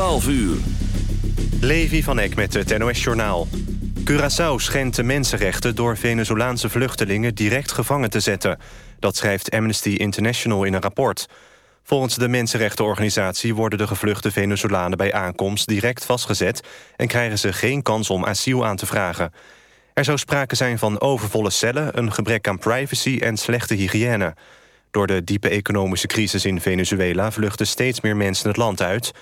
12 uur. Levi van Eck met het NOS-journaal. Curaçao schendt de mensenrechten door Venezolaanse vluchtelingen direct gevangen te zetten. Dat schrijft Amnesty International in een rapport. Volgens de mensenrechtenorganisatie worden de gevluchte Venezolanen bij aankomst direct vastgezet... en krijgen ze geen kans om asiel aan te vragen. Er zou sprake zijn van overvolle cellen, een gebrek aan privacy en slechte hygiëne. Door de diepe economische crisis in Venezuela vluchten steeds meer mensen het land uit.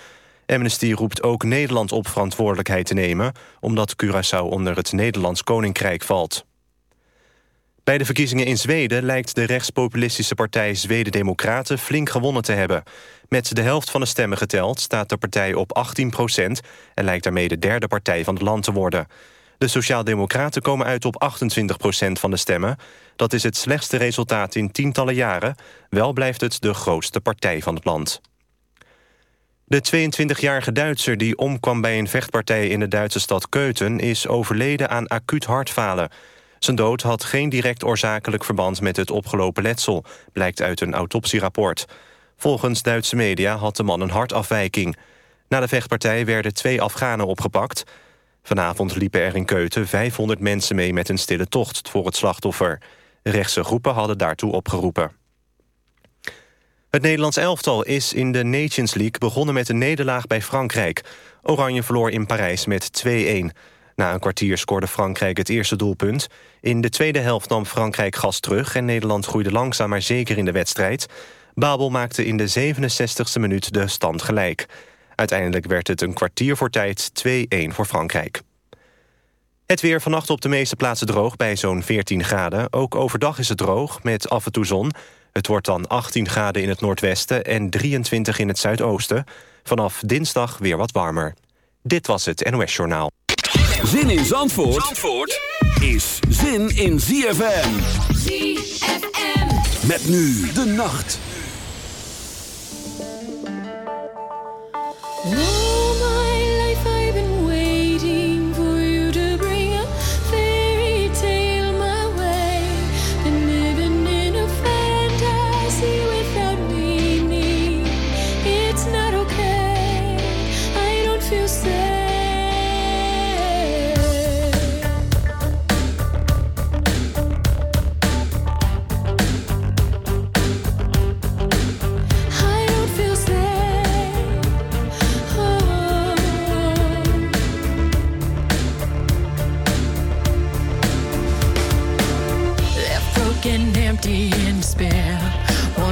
Amnesty roept ook Nederland op verantwoordelijkheid te nemen... omdat Curaçao onder het Nederlands Koninkrijk valt. Bij de verkiezingen in Zweden lijkt de rechtspopulistische partij Zweden Democraten flink gewonnen te hebben. Met de helft van de stemmen geteld staat de partij op 18 procent... en lijkt daarmee de derde partij van het land te worden. De Sociaaldemocraten komen uit op 28 procent van de stemmen. Dat is het slechtste resultaat in tientallen jaren. Wel blijft het de grootste partij van het land. De 22-jarige Duitser die omkwam bij een vechtpartij in de Duitse stad Keuten... is overleden aan acuut hartfalen. Zijn dood had geen direct oorzakelijk verband met het opgelopen letsel... blijkt uit een autopsierapport. Volgens Duitse media had de man een hartafwijking. Na de vechtpartij werden twee Afghanen opgepakt. Vanavond liepen er in Keuten 500 mensen mee met een stille tocht voor het slachtoffer. Rechtse groepen hadden daartoe opgeroepen. Het Nederlands elftal is in de Nations League begonnen met een nederlaag bij Frankrijk. Oranje verloor in Parijs met 2-1. Na een kwartier scoorde Frankrijk het eerste doelpunt. In de tweede helft nam Frankrijk gas terug... en Nederland groeide langzaam maar zeker in de wedstrijd. Babel maakte in de 67e minuut de stand gelijk. Uiteindelijk werd het een kwartier voor tijd 2-1 voor Frankrijk. Het weer vannacht op de meeste plaatsen droog bij zo'n 14 graden. Ook overdag is het droog, met af en toe zon. Het wordt dan 18 graden in het noordwesten en 23 in het zuidoosten. Vanaf dinsdag weer wat warmer. Dit was het NOS Journaal. Zin in Zandvoort, Zandvoort is zin in ZFM. ZFM. Met nu de nacht.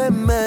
them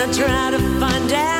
gonna try to find out.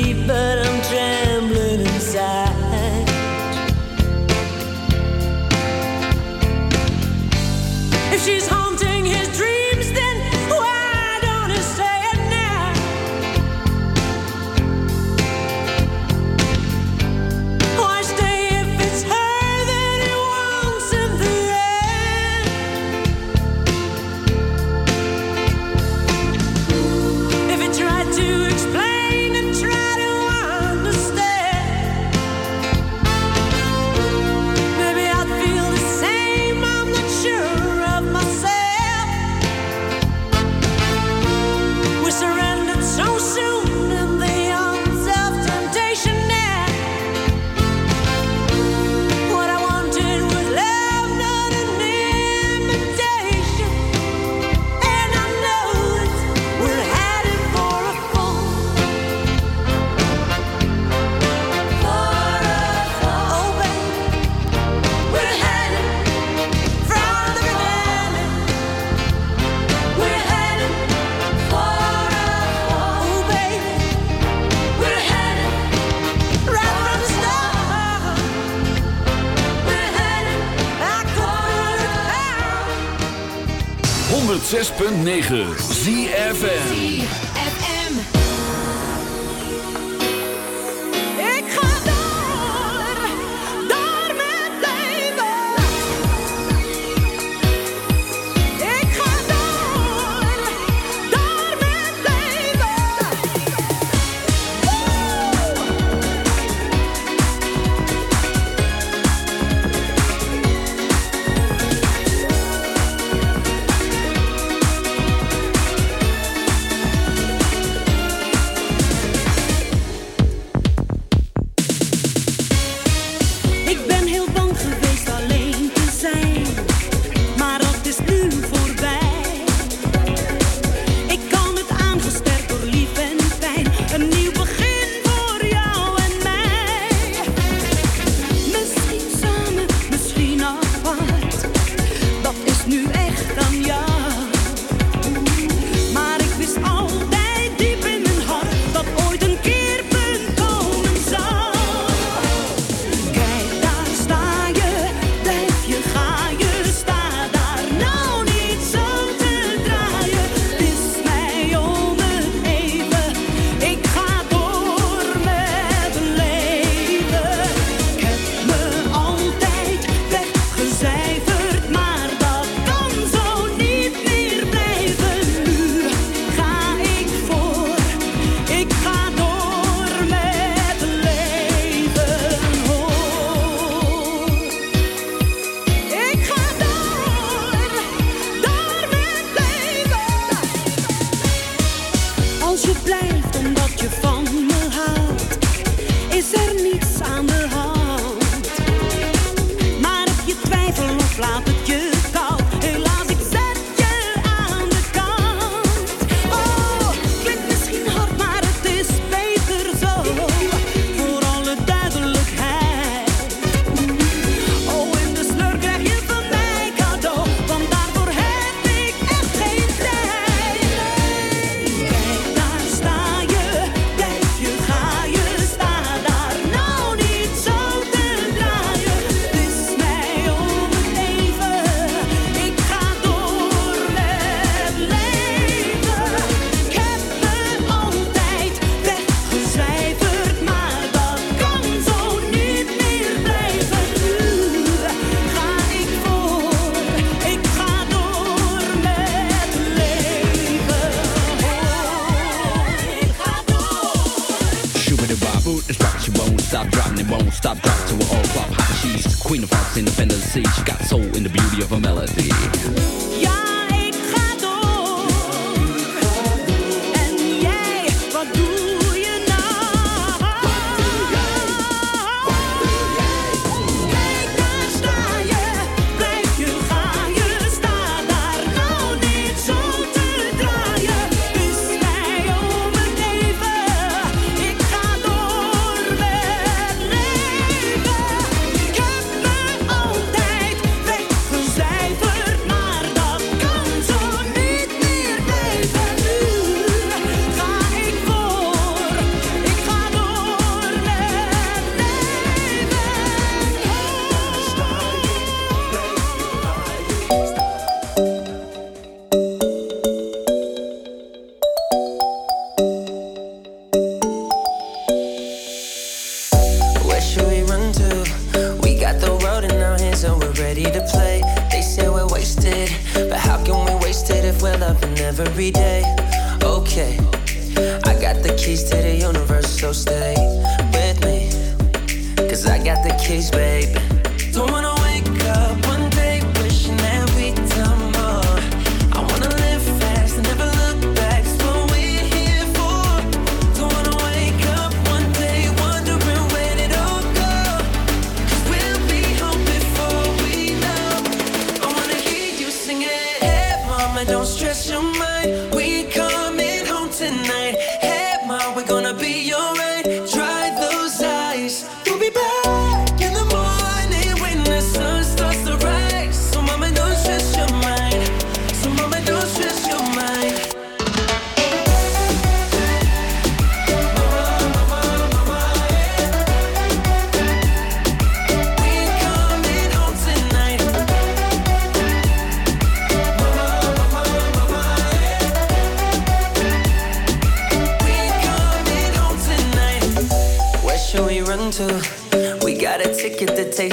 106.9 ZFN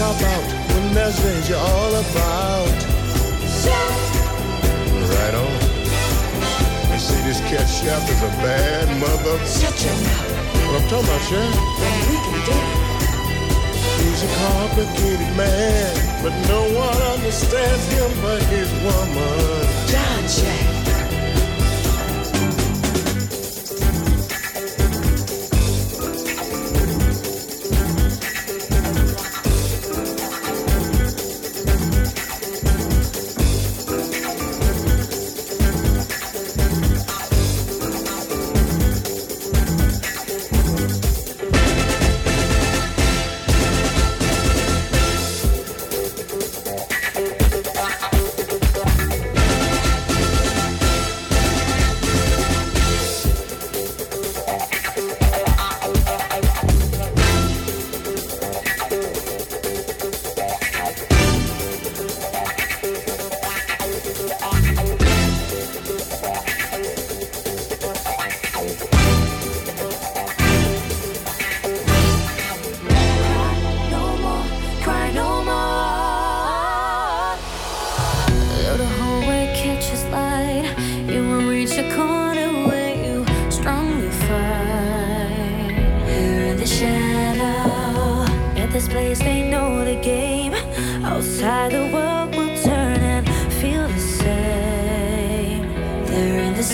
That won't cop out when there's danger all about? Right on. You see, this cat chef is a bad mother. Shut your mouth. What I'm talking about, chef? Then we can do it. He's a complicated man, but no one understands him but his woman. John Jack.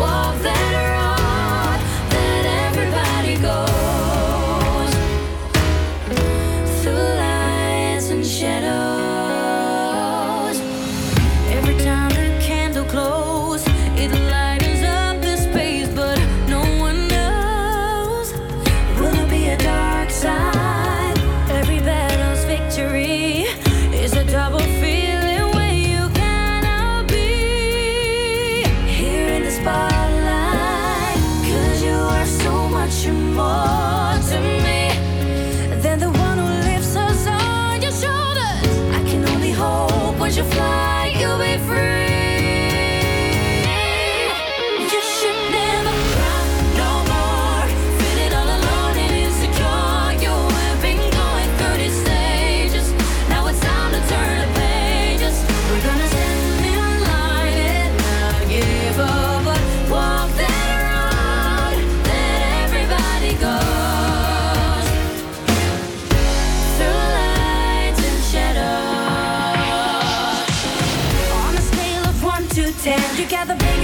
of them. You got the biggest.